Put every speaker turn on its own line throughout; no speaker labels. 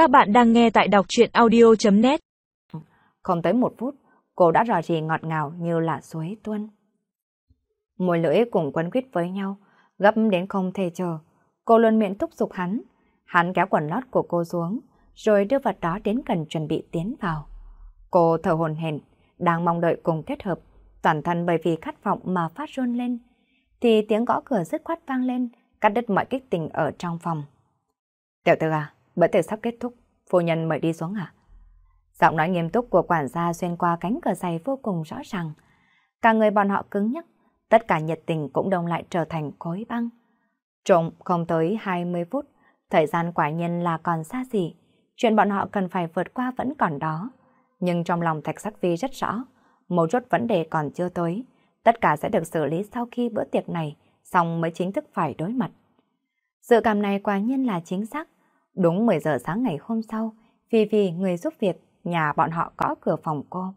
Các bạn đang nghe tại đọc truyện audio.net
Không tới một phút, cô đã rò rì ngọt ngào như là suối tuôn. Môi lưỡi cùng quấn quýt với nhau, gấp đến không thể chờ. Cô luôn miệng thúc giục hắn. Hắn kéo quần lót của cô xuống, rồi đưa vật đó đến gần chuẩn bị tiến vào. Cô thở hồn hển, đang mong đợi cùng kết hợp, toàn thân bởi vì khát vọng mà phát run lên. Thì tiếng gõ cửa dứt khoát vang lên, cắt đứt mọi kích tình ở trong phòng. Tiểu tư à, bữa tiệc sắp kết thúc, phu nhân mời đi xuống à? Giọng nói nghiêm túc của quản gia xuyên qua cánh cửa dày vô cùng rõ ràng. Cả người bọn họ cứng nhắc, tất cả nhiệt tình cũng đông lại trở thành khối băng. Trộm không tới 20 phút, thời gian quả nhiên là còn xa xỉ. Chuyện bọn họ cần phải vượt qua vẫn còn đó. Nhưng trong lòng Thạch Sắc Vi rất rõ, một chút vấn đề còn chưa tới. Tất cả sẽ được xử lý sau khi bữa tiệc này, xong mới chính thức phải đối mặt. Dự cảm này quả nhiên là chính xác. Đúng 10 giờ sáng ngày hôm sau, vì vì người giúp việc, nhà bọn họ có cửa phòng cô.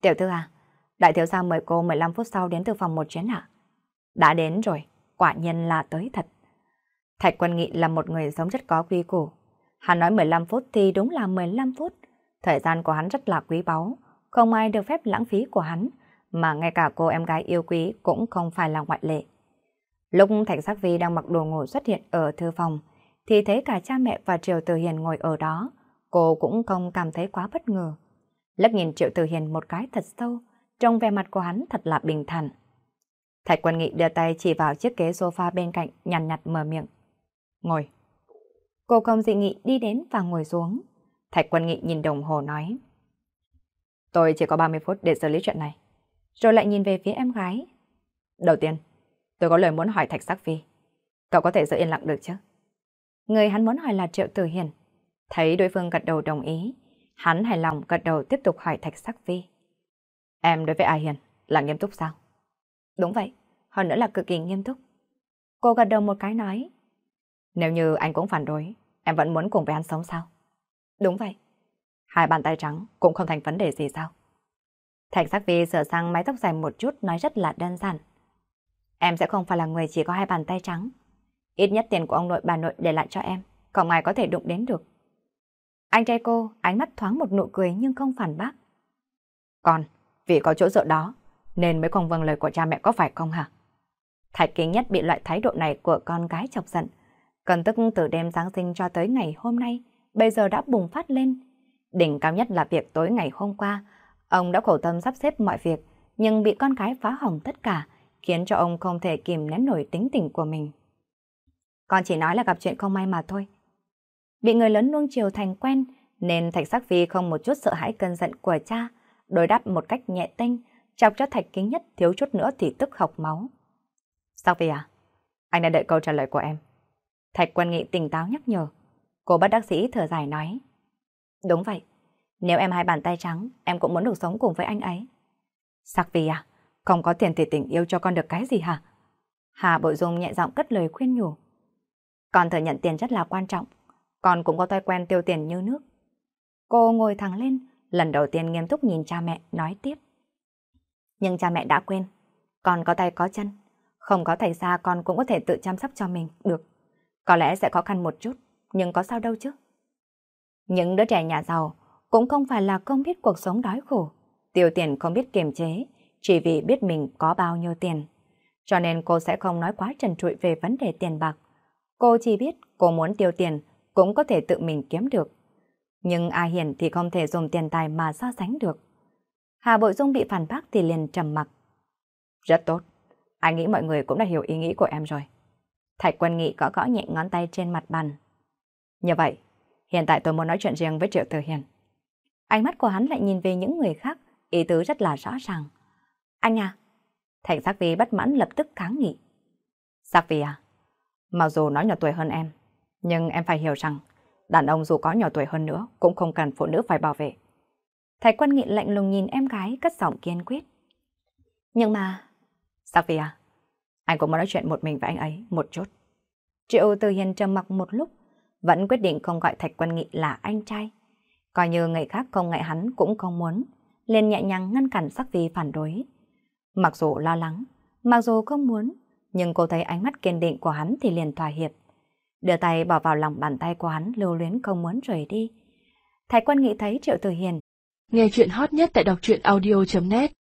Tiểu thư à, đại thiếu gia mời cô 15 phút sau đến từ phòng một chuyến ạ. Đã đến rồi, quả nhiên là tới thật. Thạch Quân Nghị là một người sống rất có quy củ. Hắn nói 15 phút thì đúng là 15 phút. Thời gian của hắn rất là quý báu, không ai được phép lãng phí của hắn, mà ngay cả cô em gái yêu quý cũng không phải là ngoại lệ. Lúc Thạch Sắc Vi đang mặc đồ ngủ xuất hiện ở thư phòng, thì thấy cả cha mẹ và Triệu Tử Hiền ngồi ở đó, cô cũng không cảm thấy quá bất ngờ. Lấp nhìn Triệu Tử Hiền một cái thật sâu, trong vẻ mặt của hắn thật là bình thản. Thạch Quân Nghị đưa tay chỉ vào chiếc ghế sofa bên cạnh, nhằn nhặt mở miệng. Ngồi. Cô công dị nghị đi đến và ngồi xuống. Thạch Quân Nghị nhìn đồng hồ nói. Tôi chỉ có 30 phút để xử lý chuyện này. Rồi lại nhìn về phía em gái. Đầu tiên, tôi có lời muốn hỏi Thạch Sắc Phi. Cậu có thể giữ yên lặng được chứ? Người hắn muốn hỏi là Triệu Tử Hiền. Thấy đối phương gật đầu đồng ý, hắn hài lòng gật đầu tiếp tục hỏi Thạch Sắc Phi. Em đối với A Hiền là nghiêm túc sao? Đúng vậy, hơn nữa là cực kỳ nghiêm túc. Cô gật đầu một cái nói. Nếu như anh cũng phản đối, em vẫn muốn cùng với anh sống sao? Đúng vậy. Hai bàn tay trắng cũng không thành vấn đề gì sao? Thạch Sắc Vi sửa sang mái tóc dài một chút nói rất là đơn giản. Em sẽ không phải là người chỉ có hai bàn tay trắng. Ít nhất tiền của ông nội bà nội để lại cho em, không ai có thể đụng đến được. Anh trai cô, ánh mắt thoáng một nụ cười nhưng không phản bác. Còn, vì có chỗ dựa đó, nên mới không vâng lời của cha mẹ có phải không hả? Thạch kính nhất bị loại thái độ này của con gái chọc giận. Cần tức từ đêm Giáng sinh cho tới ngày hôm nay, bây giờ đã bùng phát lên. Đỉnh cao nhất là việc tối ngày hôm qua, ông đã khổ tâm sắp xếp mọi việc, nhưng bị con gái phá hỏng tất cả, khiến cho ông không thể kìm nén nổi tính tình của mình. Con chỉ nói là gặp chuyện không may mà thôi. Bị người lớn nuông chiều thành quen, nên Thạch Sắc Phi không một chút sợ hãi cơn giận của cha, đối đáp một cách nhẹ tênh, chọc cho Thạch Kính Nhất thiếu chút nữa thì tức học máu. Sắc Phi à? Anh đã đợi câu trả lời của em. Thạch Quan Nghị tỉnh táo nhắc nhở. Cô bắt đắc sĩ thở dài nói. Đúng vậy. Nếu em hai bàn tay trắng, em cũng muốn được sống cùng với anh ấy. Sắc Phi à? Không có tiền thì tình yêu cho con được cái gì hả? Hà Bội Dung nhẹ giọng cất lời khuyên nhủ. Con thừa nhận tiền rất là quan trọng, con cũng có thói quen tiêu tiền như nước. Cô ngồi thẳng lên, lần đầu tiên nghiêm túc nhìn cha mẹ, nói tiếp. Nhưng cha mẹ đã quên, con có tay có chân, không có thầy xa con cũng có thể tự chăm sóc cho mình, được. Có lẽ sẽ khó khăn một chút, nhưng có sao đâu chứ. Những đứa trẻ nhà giàu cũng không phải là không biết cuộc sống đói khổ, tiêu tiền không biết kiềm chế, chỉ vì biết mình có bao nhiêu tiền. Cho nên cô sẽ không nói quá trần trụi về vấn đề tiền bạc. Cô chỉ biết cô muốn tiêu tiền cũng có thể tự mình kiếm được. Nhưng A Hiền thì không thể dùng tiền tài mà so sánh được. Hà Bội Dung bị phản bác thì liền trầm mặc. Rất tốt. Anh nghĩ mọi người cũng đã hiểu ý nghĩ của em rồi. Thạch Quân Nghị gõ gõ nhẹ ngón tay trên mặt bàn. Như vậy, hiện tại tôi muốn nói chuyện riêng với Triệu Tử Hiền. Ánh mắt của hắn lại nhìn về những người khác, ý tứ rất là rõ ràng. Anh à, Thành Sắc Vi bất mãn lập tức kháng nghị. Sắc Vi à, mặc dù nó nhỏ tuổi hơn em, nhưng em phải hiểu rằng đàn ông dù có nhỏ tuổi hơn nữa cũng không cần phụ nữ phải bảo vệ. Thầy quân nghị lạnh lùng nhìn em gái cất giọng kiên quyết. Nhưng mà... Sophia, anh cũng muốn nói chuyện một mình với anh ấy một chút. Triệu Từ Hiền trầm mặc một lúc, vẫn quyết định không gọi Thạch Quân Nghị là anh trai. Coi như người khác không ngại hắn cũng không muốn, liền nhẹ nhàng ngăn cản Sắc Vi phản đối. Mặc dù lo lắng, mặc dù không muốn, nhưng cô thấy ánh mắt kiên định của hắn thì liền thỏa hiệp. đưa tay bỏ vào lòng bàn tay của hắn, lưu luyến không muốn rời đi. Thái quân nghĩ thấy Triệu Tử Hiền.
Nghe chuyện hot nhất tại đọc truyện audio.net